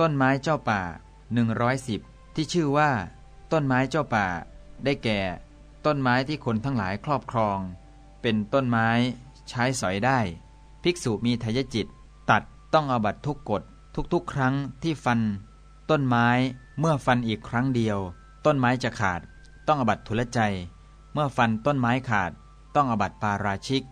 ต้นไม้เจ้าป่า 110 ที่ชื่อว่า ต้นไม้เจ้าป่า ได้แก่ ต้นไม้ที่คนทั้งหลายครอบครอง เป็นต้นไม้ใช้สอยได้ ภิกษุมีทายจิต ตัดต้องอบัตทุกกฎทุกๆ ครั้งที่ฟัน ต้นไม้เมื่อฟันอีกครั้งเดียว ต้นไม้จะขาด ต้องอบัตทุลใจ เมื่อฟันต้นไม้ขาด ต้องอบัตปาราชิก